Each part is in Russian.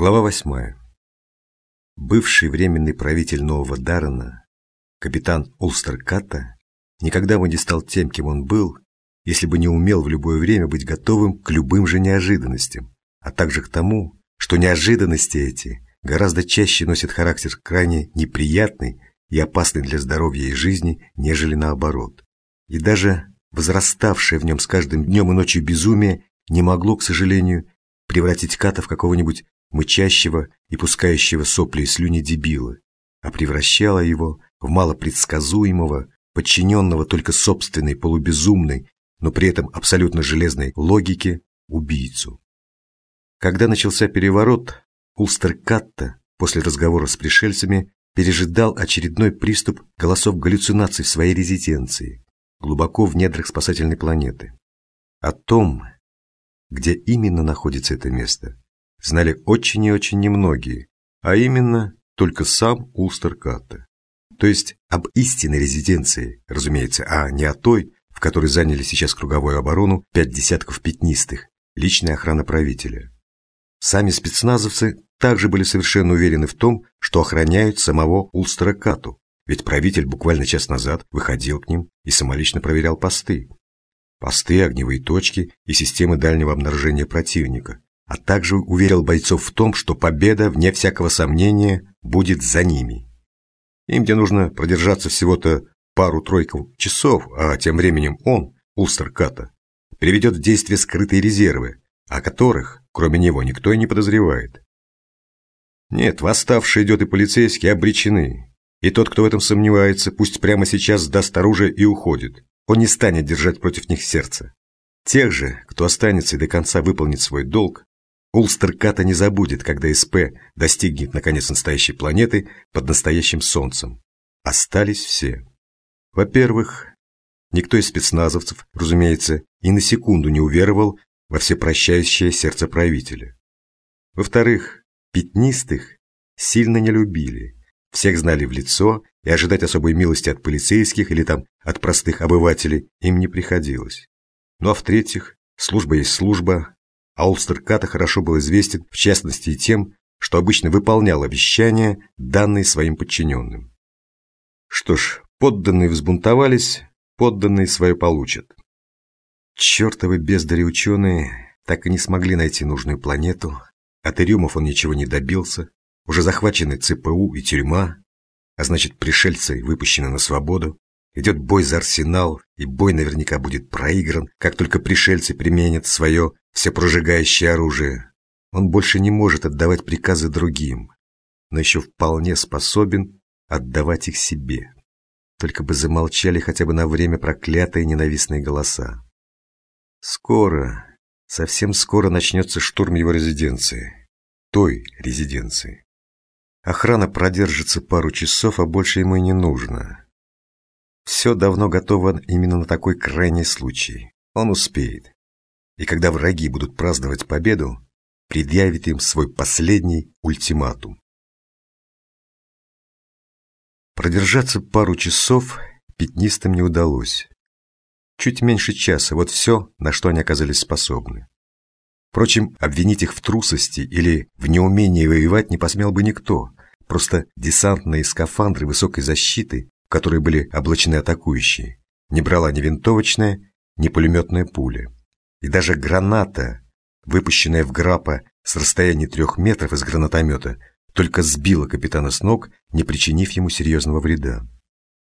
Глава восьмая. Бывший временный правитель Нового Даррена, капитан Улстерката, никогда бы не стал тем, кем он был, если бы не умел в любое время быть готовым к любым же неожиданностям, а также к тому, что неожиданности эти гораздо чаще носят характер крайне неприятный и опасный для здоровья и жизни, нежели наоборот. И даже возраставшее в нем с каждым днем и ночью безумие не могло, к сожалению, превратить Ката в какого-нибудь мычащего и пускающего сопли и слюни дебила, а превращала его в малопредсказуемого, подчиненного только собственной полубезумной, но при этом абсолютно железной логике убийцу. Когда начался переворот, Улстер Катта после разговора с пришельцами пережидал очередной приступ голосов галлюцинаций в своей резиденции, глубоко в недрах спасательной планеты. О том, где именно находится это место, знали очень и очень немногие, а именно только сам Улстер Катте. То есть об истинной резиденции, разумеется, а не о той, в которой заняли сейчас круговую оборону пять десятков пятнистых, личная охрана правителя. Сами спецназовцы также были совершенно уверены в том, что охраняют самого Улстера Кату, ведь правитель буквально час назад выходил к ним и самолично проверял посты. Посты, огневые точки и системы дальнего обнаружения противника, а также уверил бойцов в том, что победа, вне всякого сомнения, будет за ними. Им где нужно продержаться всего-то пару-тройку часов, а тем временем он, Улстер Ката, переведет в действие скрытые резервы, о которых, кроме него, никто и не подозревает. Нет, восставший идет и полицейские обречены. И тот, кто в этом сомневается, пусть прямо сейчас сдаст оружие и уходит. Он не станет держать против них сердце. Тех же, кто останется и до конца выполнит свой долг, Улстер Ката не забудет, когда СП достигнет наконец настоящей планеты под настоящим солнцем. Остались все. Во-первых, никто из спецназовцев, разумеется, и на секунду не уверовал во всепрощающее сердце правителя. Во-вторых, пятнистых сильно не любили. Всех знали в лицо, и ожидать особой милости от полицейских или там от простых обывателей им не приходилось. Ну а в-третьих, служба есть служба, а Улстерката хорошо был известен в частности тем, что обычно выполнял обещания, данные своим подчиненным. Что ж, подданные взбунтовались, подданные свое получат. Чертовы бездари ученые так и не смогли найти нужную планету, от Ирюмов он ничего не добился, уже захвачены ЦПУ и тюрьма, а значит пришельцы выпущены на свободу. Идет бой за арсенал, и бой наверняка будет проигран, как только пришельцы применят свое всепрожигающее оружие. Он больше не может отдавать приказы другим, но еще вполне способен отдавать их себе. Только бы замолчали хотя бы на время проклятые ненавистные голоса. Скоро, совсем скоро начнется штурм его резиденции. Той резиденции. Охрана продержится пару часов, а больше ему и не нужно. Все давно готово именно на такой крайний случай. Он успеет. И когда враги будут праздновать победу, предъявит им свой последний ультиматум. Продержаться пару часов пятнистым не удалось. Чуть меньше часа, вот все, на что они оказались способны. Впрочем, обвинить их в трусости или в неумении воевать не посмел бы никто. Просто десантные скафандры высокой защиты в которые были облачены атакующие, не брала ни винтовочная, ни пулеметная пуля. И даже граната, выпущенная в грапа с расстояния трех метров из гранатомета, только сбила капитана с ног, не причинив ему серьезного вреда.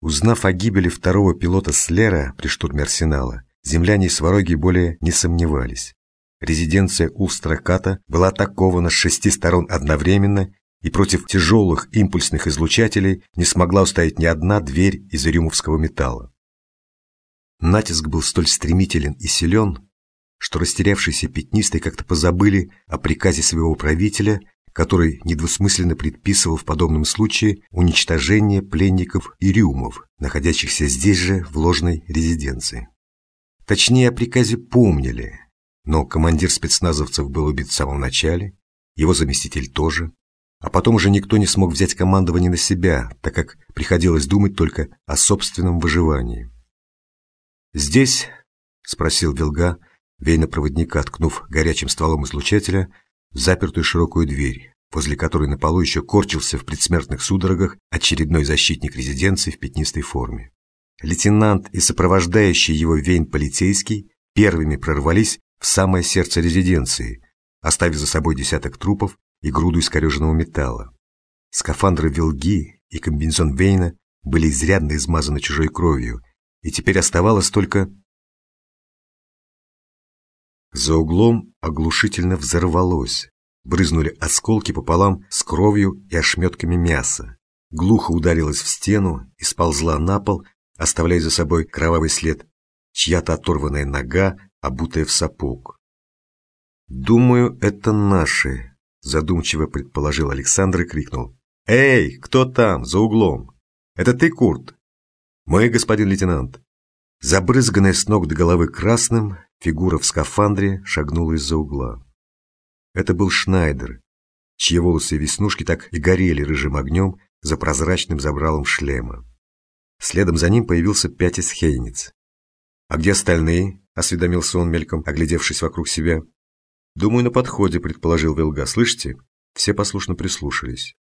Узнав о гибели второго пилота Слера при штурме Арсенала, земляне и свароги более не сомневались. Резиденция Улстраката была атакована с шести сторон одновременно и против тяжелых импульсных излучателей не смогла устоять ни одна дверь из ирюмовского металла. Натиск был столь стремителен и силен, что растерявшиеся пятнистые как-то позабыли о приказе своего правителя, который недвусмысленно предписывал в подобном случае уничтожение пленников Ирюмов, находящихся здесь же в ложной резиденции. Точнее, о приказе помнили, но командир спецназовцев был убит в самом начале, его заместитель тоже, а потом уже никто не смог взять командование на себя, так как приходилось думать только о собственном выживании. «Здесь?» — спросил Вилга, вейно-проводника, ткнув горячим стволом излучателя в запертую широкую дверь, возле которой на полу еще корчился в предсмертных судорогах очередной защитник резиденции в пятнистой форме. Лейтенант и сопровождающий его Вейн полицейский первыми прорвались в самое сердце резиденции, оставив за собой десяток трупов и груду искореженного металла. Скафандры Вилги и комбинезон Вейна были изрядно измазаны чужой кровью, и теперь оставалось только... За углом оглушительно взорвалось. Брызнули осколки пополам с кровью и ошметками мяса. Глухо ударилась в стену и сползла на пол, оставляя за собой кровавый след. Чья-то оторванная нога, обутая в сапог. «Думаю, это наши», — задумчиво предположил Александр и крикнул. «Эй, кто там, за углом? Это ты, Курт?» «Мы, господин лейтенант». Забрызганная с ног до головы красным, фигура в скафандре шагнула из-за угла. Это был Шнайдер, чьи волосы и веснушки так и горели рыжим огнем за прозрачным забралом шлема. Следом за ним появился Пятис Хейниц. «А где остальные?» — осведомился он мельком, оглядевшись вокруг себя. «Думаю, на подходе», — предположил Велга. «Слышите?» Все послушно прислушались.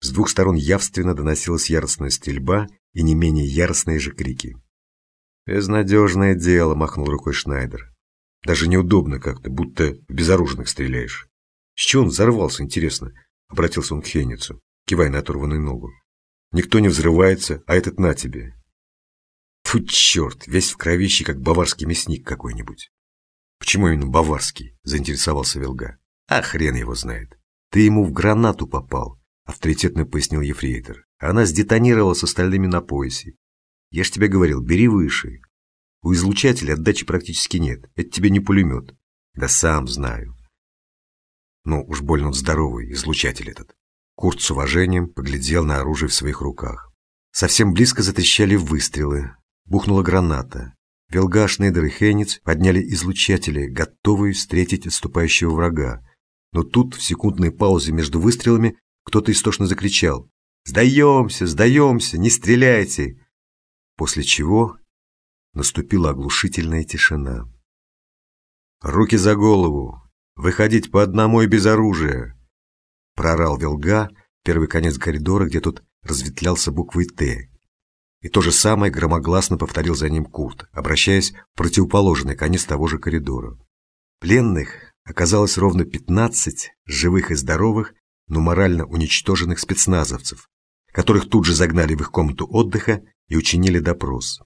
С двух сторон явственно доносилась яростная стрельба и не менее яростные же крики. «Безнадежное дело», — махнул рукой Шнайдер. «Даже неудобно как-то, будто в безоружных стреляешь». «С чего он взорвался, интересно?» — обратился он к Хейницу, кивая на оторванную ногу. «Никто не взрывается, а этот на тебе». Фу, черт, весь в кровище, как баварский мясник какой-нибудь. «Почему именно баварский?» – заинтересовался Велга. «А хрен его знает. Ты ему в гранату попал», – авторитетно пояснил Ефрейтор. «Она сдетонировала с остальными на поясе. Я ж тебе говорил, бери выше. У излучателя отдачи практически нет. Это тебе не пулемет. Да сам знаю». Ну, уж больно он здоровый, излучатель этот. Курт с уважением поглядел на оружие в своих руках. Совсем близко затрещали выстрелы. Бухнула граната. Велга, Шнейдер и Хейниц подняли излучатели, готовые встретить отступающего врага. Но тут, в секундной паузе между выстрелами, кто-то истошно закричал «Сдаемся! Сдаемся! Не стреляйте!» После чего наступила оглушительная тишина. «Руки за голову! Выходить по одному и без оружия!» Прорал Велга, первый конец коридора, где тут разветвлялся буквой «Т», и то же самое громогласно повторил за ним Курт, обращаясь в противоположный конец того же коридора. Пленных оказалось ровно 15 живых и здоровых, но морально уничтоженных спецназовцев, которых тут же загнали в их комнату отдыха и учинили допрос.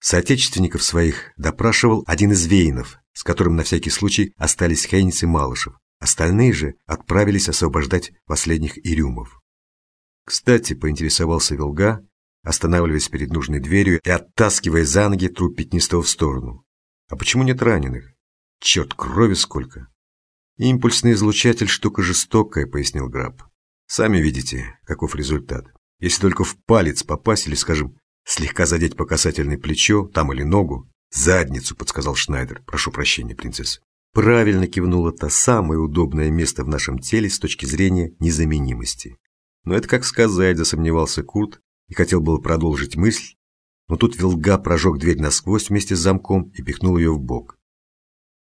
Соотечественников своих допрашивал один из вейнов, с которым на всякий случай остались Хейнис и Малышев. Остальные же отправились освобождать последних ирюмов. Кстати, поинтересовался Вилга, останавливаясь перед нужной дверью и оттаскивая за ноги труп Пятнистого в сторону. А почему нет раненых? Черт, крови сколько! Импульсный излучатель – штука жестокая, пояснил Граб. Сами видите, каков результат. Если только в палец попасть или, скажем, слегка задеть по касательной плечо, там или ногу, задницу, подсказал Шнайдер. Прошу прощения, принцесса. Правильно кивнула та самое удобное место в нашем теле с точки зрения незаменимости. Но это как сказать, засомневался Курт, и хотел было продолжить мысль, но тут Вилга прожег дверь насквозь вместе с замком и пихнул ее в бок.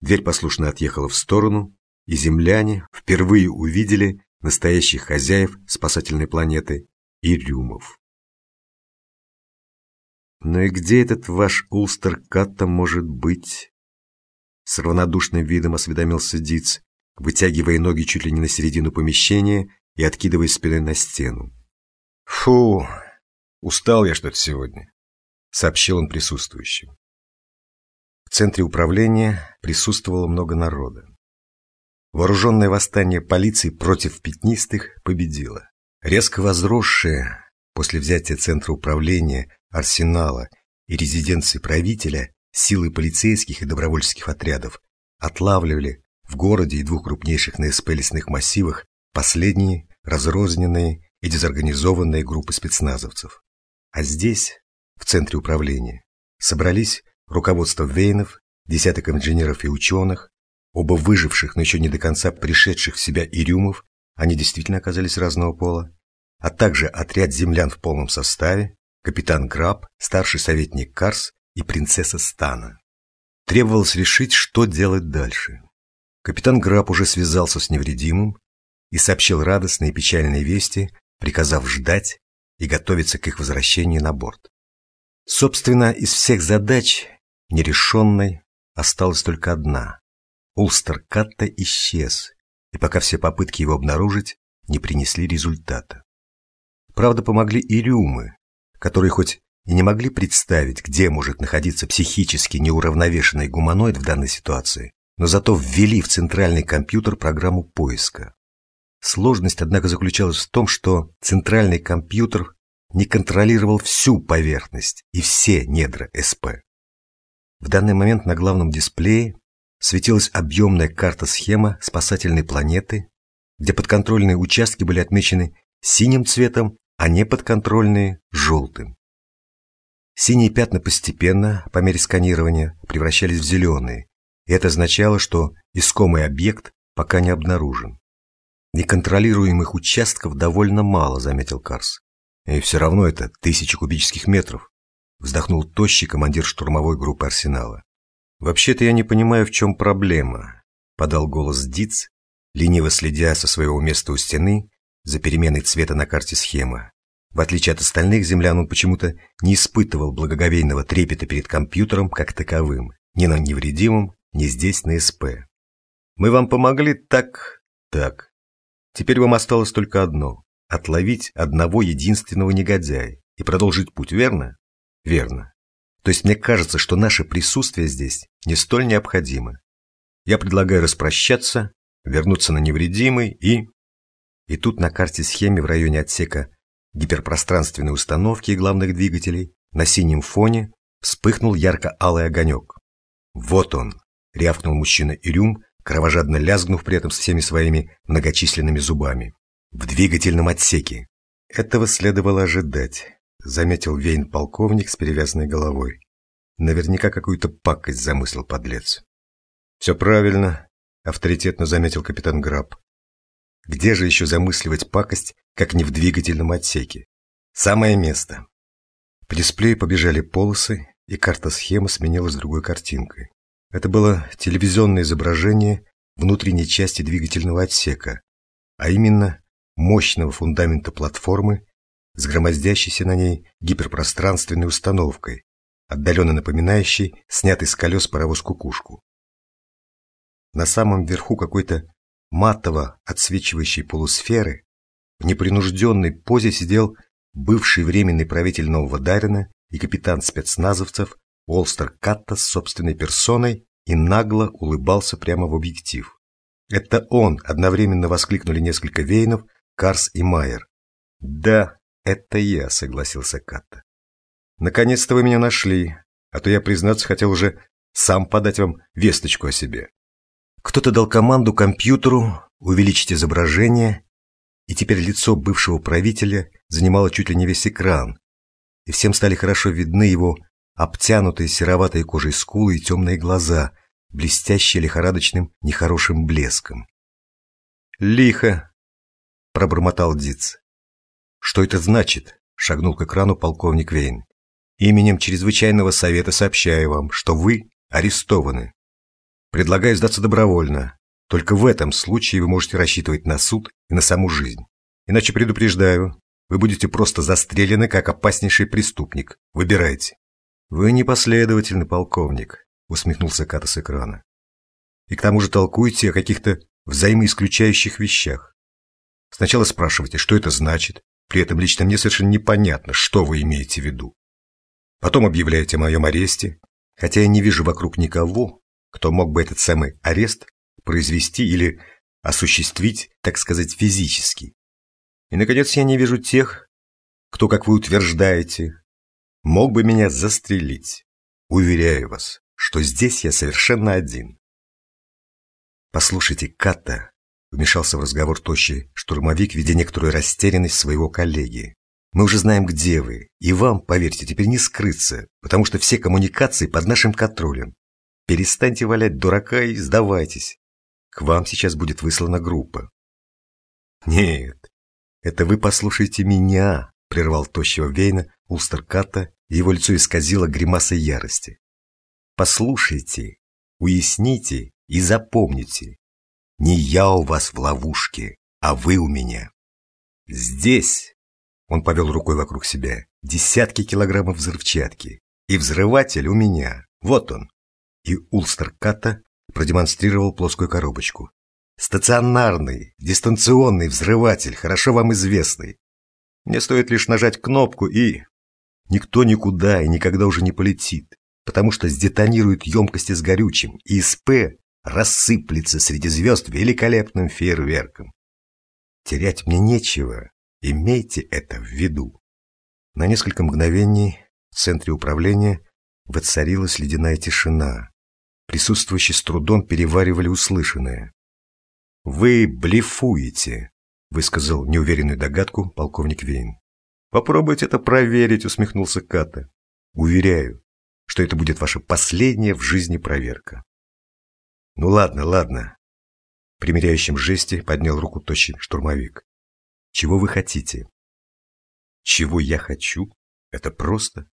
Дверь послушно отъехала в сторону, и земляне впервые увидели настоящих хозяев спасательной планеты Ирюмов. «Ну и где этот ваш Улстер Катта может быть?» С равнодушным видом осведомился Диц, вытягивая ноги чуть ли не на середину помещения и откидывая спиной на стену. «Фу, «Устал я что-то сегодня», — сообщил он присутствующим. В центре управления присутствовало много народа. Вооруженное восстание полиции против пятнистых победило. Резко возросшее после взятия центра управления, арсенала и резиденции правителя силы полицейских и добровольческих отрядов отлавливали в городе и двух крупнейших НСП лесных массивах последние разрозненные и дезорганизованные группы спецназовцев. А здесь, в центре управления, собрались руководство Вейнов, десяток инженеров и ученых, оба выживших, но еще не до конца пришедших в себя Ирюмов, они действительно оказались разного пола, а также отряд землян в полном составе, капитан Граб, старший советник Карс и принцесса Стана. Требовалось решить, что делать дальше. Капитан Граб уже связался с невредимым, и сообщил радостные и печальные вести, приказав ждать и готовиться к их возвращению на борт. Собственно, из всех задач нерешенной осталась только одна. Улстер Катта исчез, и пока все попытки его обнаружить не принесли результата. Правда, помогли и рюмы, которые хоть и не могли представить, где может находиться психически неуравновешенный гуманоид в данной ситуации, но зато ввели в центральный компьютер программу поиска. Сложность, однако, заключалась в том, что центральный компьютер не контролировал всю поверхность и все недра СП. В данный момент на главном дисплее светилась объемная карта-схема спасательной планеты, где подконтрольные участки были отмечены синим цветом, а неподконтрольные – желтым. Синие пятна постепенно, по мере сканирования, превращались в зеленые, и это означало, что искомый объект пока не обнаружен. Неконтролируемых участков довольно мало, заметил Карс. И все равно это тысячи кубических метров, вздохнул тощий командир штурмовой группы Арсенала. Вообще-то я не понимаю, в чем проблема, подал голос Диц, лениво следя со своего места у стены за переменой цвета на карте схемы. В отличие от остальных землян, он почему-то не испытывал благоговейного трепета перед компьютером как таковым, ни на невредимом, ни здесь на СП. Мы вам помогли так, так. Теперь вам осталось только одно – отловить одного единственного негодяя и продолжить путь, верно? Верно. То есть мне кажется, что наше присутствие здесь не столь необходимо. Я предлагаю распрощаться, вернуться на невредимый и... И тут на карте схеме в районе отсека гиперпространственной установки главных двигателей на синем фоне вспыхнул ярко-алый огонек. «Вот он!» — рявкнул мужчина Ирюм, кровожадно лязгнув при этом всеми своими многочисленными зубами. «В двигательном отсеке!» Этого следовало ожидать, заметил Вейн-полковник с перевязанной головой. Наверняка какую-то пакость замыслил подлец. «Все правильно», — авторитетно заметил капитан Граб. Где же еще замысливать пакость, как не в двигательном отсеке? Самое место. По дисплею побежали полосы, и карта-схема сменилась другой картинкой. Это было телевизионное изображение внутренней части двигательного отсека, а именно мощного фундамента платформы с громоздящейся на ней гиперпространственной установкой, отдаленно напоминающей снятый с колес паровоз-кукушку. На самом верху какой-то матово отсвечивающей полусферы, в непринужденной позе сидел бывший временный правитель Нового Дарина и капитан спецназовцев Уолстер Катта с собственной персоной и нагло улыбался прямо в объектив. Это он, одновременно воскликнули несколько вейнов, Карс и Майер. «Да, это я», — согласился Катта. «Наконец-то вы меня нашли, а то я, признаться, хотел уже сам подать вам весточку о себе». Кто-то дал команду компьютеру увеличить изображение, и теперь лицо бывшего правителя занимало чуть ли не весь экран, и всем стали хорошо видны его обтянутые сероватой кожей скулы и темные глаза, блестящие лихорадочным нехорошим блеском. «Лихо!» — пробормотал Диц. «Что это значит?» — шагнул к экрану полковник Вейн. «Именем чрезвычайного совета сообщаю вам, что вы арестованы. Предлагаю сдаться добровольно. Только в этом случае вы можете рассчитывать на суд и на саму жизнь. Иначе предупреждаю, вы будете просто застрелены как опаснейший преступник. Выбирайте. Вы непоследовательный полковник, усмехнулся Ката с экрана. И к тому же толкуете о каких-то взаимоисключающих вещах. Сначала спрашиваете, что это значит, при этом лично мне совершенно непонятно, что вы имеете в виду. Потом объявляете о моем аресте, хотя я не вижу вокруг никого, кто мог бы этот самый арест произвести или осуществить, так сказать, физически. И, наконец, я не вижу тех, кто, как вы утверждаете, мог бы меня застрелить. Уверяю вас, что здесь я совершенно один. Послушайте, Ката, вмешался в разговор тощий штурмовик, видя некоторую растерянность своего коллеги. Мы уже знаем, где вы, и вам, поверьте, теперь не скрыться, потому что все коммуникации под нашим контролем. Перестаньте валять дурака и сдавайтесь. К вам сейчас будет выслана группа. Нет, это вы послушайте меня, прервал тощего Вейна Улстерката, и его лицо исказило гримасой ярости. Послушайте, уясните и запомните. Не я у вас в ловушке, а вы у меня. Здесь, он повел рукой вокруг себя, десятки килограммов взрывчатки, и взрыватель у меня, вот он. И Улстер Ката продемонстрировал плоскую коробочку. Стационарный, дистанционный взрыватель, хорошо вам известный. Мне стоит лишь нажать кнопку и... Никто никуда и никогда уже не полетит, потому что сдетонирует емкости с горючим, и СП рассыплется среди звезд великолепным фейерверком. Терять мне нечего, имейте это в виду. На несколько мгновений в центре управления воцарилась ледяная тишина. Присутствующие с трудом переваривали услышанное. «Вы блефуете», — высказал неуверенную догадку полковник Вейн. «Попробуйте это проверить», — усмехнулся Ката. «Уверяю, что это будет ваша последняя в жизни проверка». «Ну ладно, ладно», — в примиряющем жесте поднял руку тощий штурмовик. «Чего вы хотите?» «Чего я хочу? Это просто.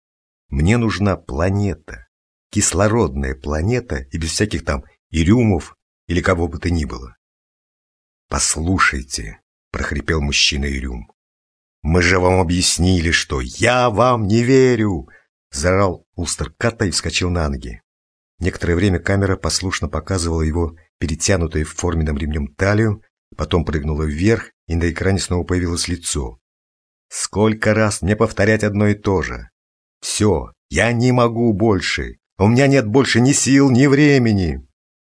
Мне нужна планета, кислородная планета и без всяких там ирюмов или кого бы то ни было. «Послушайте», — прохрипел мужчина Ирюм, — «мы же вам объяснили, что я вам не верю!» — заорал Улстерката и вскочил на ноги. Некоторое время камера послушно показывала его перетянутой в форменном ремнем талию, потом прыгнула вверх, и на экране снова появилось лицо. «Сколько раз мне повторять одно и то же? Все, я не могу больше, у меня нет больше ни сил, ни времени!»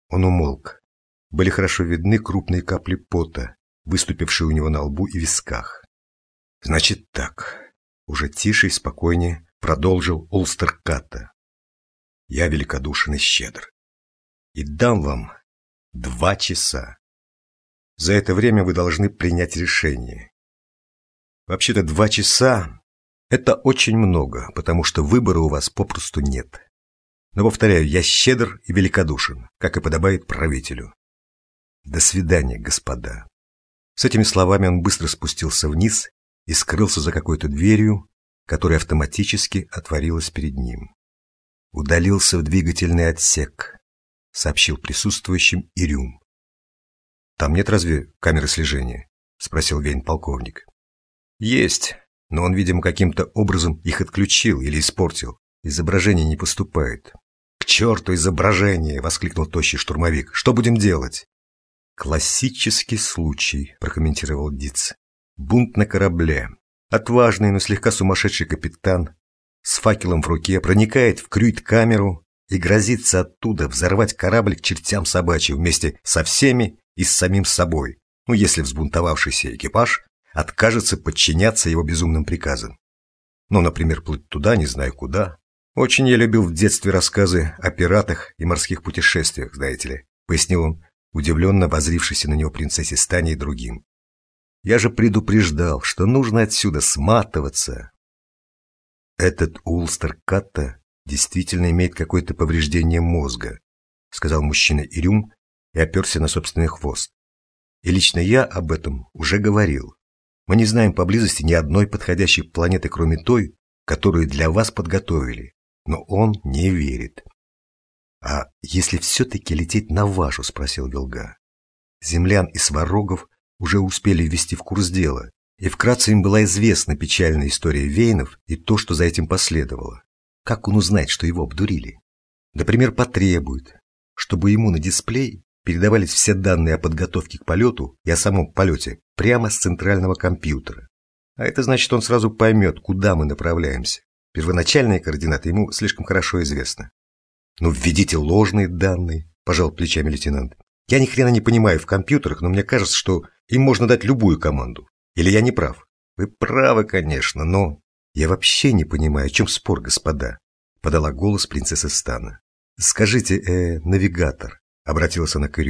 Он умолк были хорошо видны крупные капли пота, выступившие у него на лбу и висках. «Значит так», — уже тише и спокойнее продолжил Улстер Катта. «Я великодушен и щедр. И дам вам два часа. За это время вы должны принять решение. Вообще-то два часа — это очень много, потому что выбора у вас попросту нет. Но, повторяю, я щедр и великодушен, как и подобает правителю. До свидания, господа. С этими словами он быстро спустился вниз и скрылся за какой-то дверью, которая автоматически отворилась перед ним. Удалился в двигательный отсек, сообщил присутствующим Ирюм. Там нет разве камеры слежения? спросил Вейн полковник. Есть, но он, видимо, каким-то образом их отключил или испортил. Изображение не поступает. К черту изображение! воскликнул тощий штурмовик. Что будем делать? «Классический случай», – прокомментировал Диц. «Бунт на корабле. Отважный, но слегка сумасшедший капитан с факелом в руке проникает в крюйт-камеру и грозится оттуда взорвать корабль к чертям собачьим вместе со всеми и с самим собой, ну если взбунтовавшийся экипаж откажется подчиняться его безумным приказам. Ну, например, плыть туда, не знаю куда. Очень я любил в детстве рассказы о пиратах и морских путешествиях, знаете ли, пояснил он, удивленно возрившийся на него принцессе Стане и другим. «Я же предупреждал, что нужно отсюда сматываться!» «Этот Улстер Катта действительно имеет какое-то повреждение мозга», сказал мужчина Ирюм и оперся на собственный хвост. «И лично я об этом уже говорил. Мы не знаем поблизости ни одной подходящей планеты, кроме той, которую для вас подготовили, но он не верит. «А если все-таки лететь на вашу?» – спросил Вилга. Землян и сварогов уже успели ввести в курс дела, и вкратце им была известна печальная история Вейнов и то, что за этим последовало. Как он узнает, что его обдурили? Например, потребует, чтобы ему на дисплей передавались все данные о подготовке к полету и о самом полете прямо с центрального компьютера. А это значит, он сразу поймет, куда мы направляемся. Первоначальные координаты ему слишком хорошо известны. «Ну, введите ложные данные», – пожал плечами лейтенант. «Я ни хрена не понимаю в компьютерах, но мне кажется, что им можно дать любую команду. Или я не прав?» «Вы правы, конечно, но...» «Я вообще не понимаю, о чем спор, господа», – подала голос принцесса Стана. «Скажите, э, навигатор», – обратилась она к.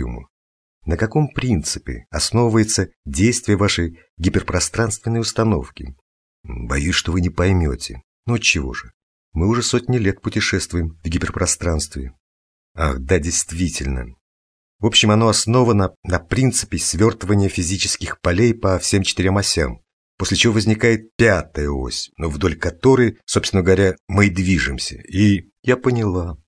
«На каком принципе основывается действие вашей гиперпространственной установки?» «Боюсь, что вы не поймете. Ну чего же? Мы уже сотни лет путешествуем в гиперпространстве. Ах, да, действительно. В общем, оно основано на принципе свертывания физических полей по всем четырем осям, после чего возникает пятая ось, но вдоль которой, собственно говоря, мы и движемся. И я поняла.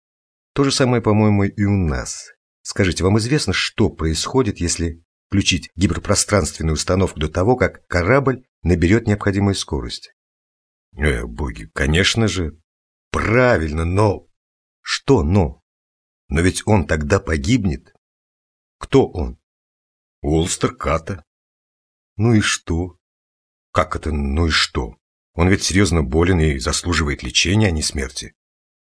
То же самое, по-моему, и у нас. Скажите, вам известно, что происходит, если включить гиперпространственную установку до того, как корабль наберет необходимую скорость. Э, боги, конечно же. Правильно, но... Что но? Но ведь он тогда погибнет. Кто он? Уолстер Ката. Ну и что? Как это «ну и что»? Он ведь серьезно болен и заслуживает лечения, а не смерти.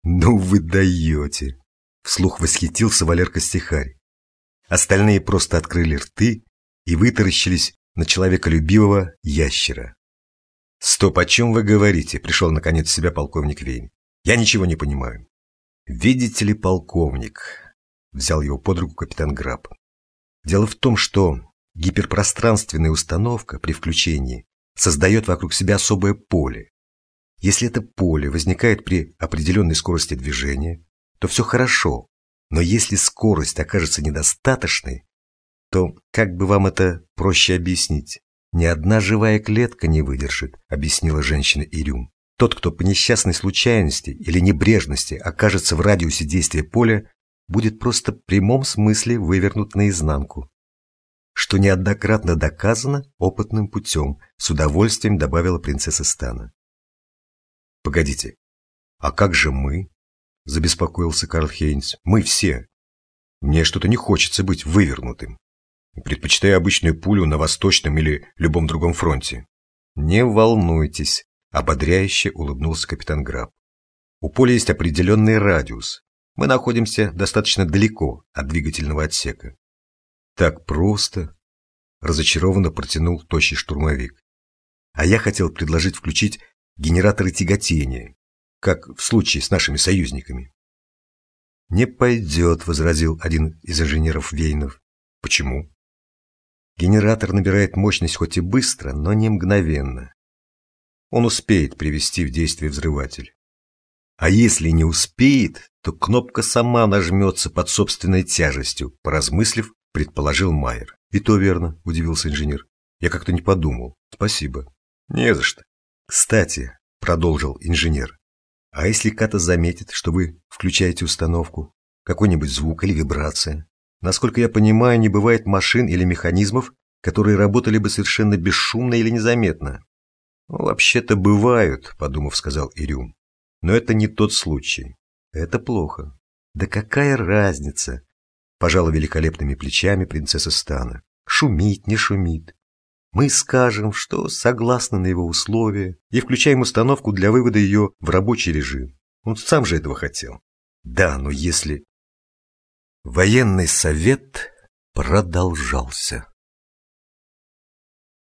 Ну вы даете! Вслух восхитился Валерка Стихарь. Остальные просто открыли рты и вытаращились на человеколюбивого ящера. «Стоп, о чем вы говорите?» – пришел наконец в себя полковник Вейн. «Я ничего не понимаю». «Видите ли, полковник?» – взял его под руку капитан Граб. «Дело в том, что гиперпространственная установка при включении создает вокруг себя особое поле. Если это поле возникает при определенной скорости движения, то все хорошо, но если скорость окажется недостаточной, то, как бы вам это проще объяснить, ни одна живая клетка не выдержит, объяснила женщина Ирюм. Тот, кто по несчастной случайности или небрежности окажется в радиусе действия поля, будет просто в прямом смысле вывернут наизнанку что неоднократно доказано опытным путем, с удовольствием добавила принцесса Стана. «Погодите, а как же мы?» – забеспокоился Карл Хейнс. «Мы все. Мне что-то не хочется быть вывернутым. Предпочитаю обычную пулю на восточном или любом другом фронте». «Не волнуйтесь», – ободряюще улыбнулся капитан Граб. «У поля есть определенный радиус. Мы находимся достаточно далеко от двигательного отсека. Так просто, разочарованно протянул тощий штурмовик. А я хотел предложить включить генераторы тяготения, как в случае с нашими союзниками. «Не пойдет», — возразил один из инженеров Вейнов. «Почему?» Генератор набирает мощность хоть и быстро, но не мгновенно. Он успеет привести в действие взрыватель. А если не успеет, то кнопка сама нажмется под собственной тяжестью, поразмыслив, предположил Майер. И то верно, удивился инженер. Я как-то не подумал. Спасибо. Не за что. Кстати, продолжил инженер, а если Ката заметит, что вы включаете установку, какой-нибудь звук или вибрация? Насколько я понимаю, не бывает машин или механизмов, которые работали бы совершенно бесшумно или незаметно. Ну, «Вообще-то бывают», — подумав, сказал Ирюм. «Но это не тот случай. Это плохо». «Да какая разница?» пожала великолепными плечами принцесса Стана. Шумит, не шумит. Мы скажем, что согласны на его условия и включаем установку для вывода ее в рабочий режим. Он сам же этого хотел. Да, но если... Военный совет продолжался.